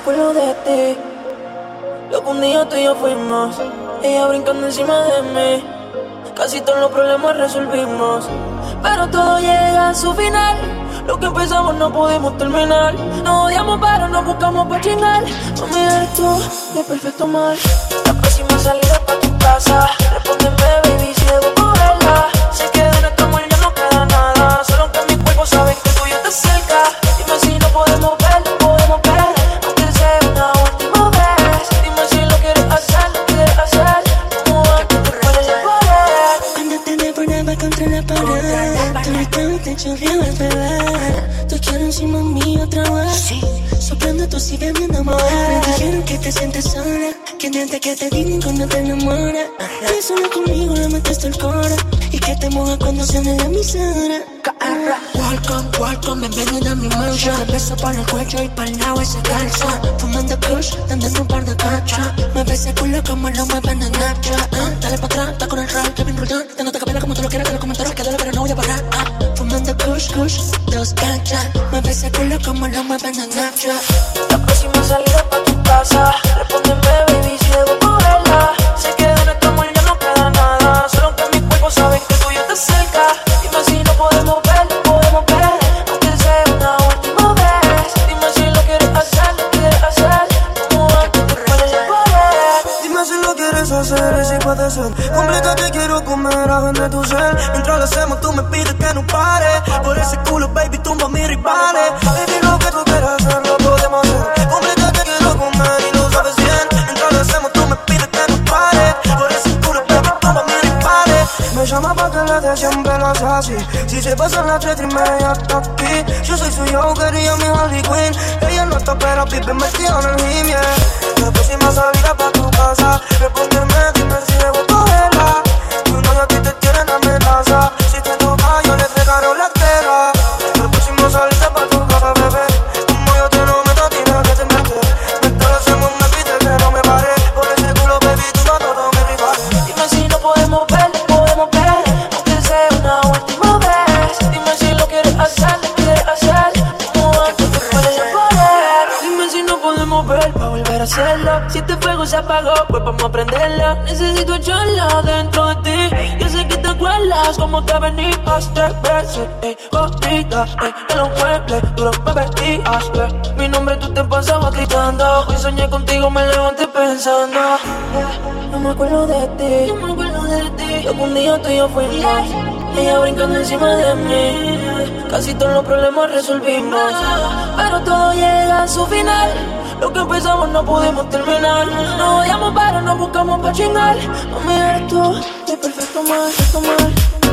ti. Lo que un día tú y yo fuimos. Ella brincando encima de mí. Casi todos los problemas resolvimos. Pero todo llega a su final. Lo que empezamos no pudimos terminar. Nos odiamos, pero nos buscamos para chingar. Mami, eres tú, mi perfecto mal. La próxima salida pa' tu casa. Contra la pared Tu ventana te chorreaba el bebé Tú quieres encima mío otra vez. Soplando tú sigues mi amor Me dijeron que te sientes sola Que antes que te digan cuando te enamora. Que solo conmigo le metes el cora Y que te moja cuando suena la emisora. Welcome, welcome, bienvenida a mi mansion. Te beso por el cuello y para el lado ese calza Fumando kush, dándote un par de cachas Me ves el culo como lo mueven en Snapchat ah, Dale pa' atrás, está con el rap, Kevin Roldán Dándote quieras, que los comentarios quedan pero no voy a parar. Ah, Fumando kush, kush, dos cachas Me ves el culo como lo mueven en Snapchat. La próxima salida pa' tu casa. Respóndeme, quieres hacer y si puede ser. Completa te quiero comer a de tu ser. Mientras lo hacemos tú me pides que no pare. Por ese culo baby tumba mis rivales. Baby lo que tú quieras hacer lo podemos hacer. Completa te quiero comer y lo sabes bien. Mientras lo hacemos tú me pides que no pare. Por ese culo baby tumba mis rivales. Me llama pa' que le dé siempre hace así. Si se pasan las tres y media hasta aquí. Yo soy su Joker y ella mi Harley Quinn. Ella no está pero pipe metida en el gym, yeah ver para volver a hacerlo. Si este fuego se apagó, pues vamos a prenderla. Necesito echarla dentro de ti. Yo sé que te acuerdas como te venías tres veces. Ey, gordita, ey, en los muebles, tú lo me vestías. eh. Mi nombre tú te pasabas gritando. Hoy soñé contigo, me levanté pensando. No me acuerdo de ti, no me acuerdo de ti. Que un día tú y yo fuimos. Ella brincando encima de mí. Casi todos los problemas resolvimos. Pero todo llega a su final. Lo que empezamos no pudimos terminar. Nos odiamos, pero nos buscamos para chingar. Mami, eres tú, mi perfecto mal, perfecto mal.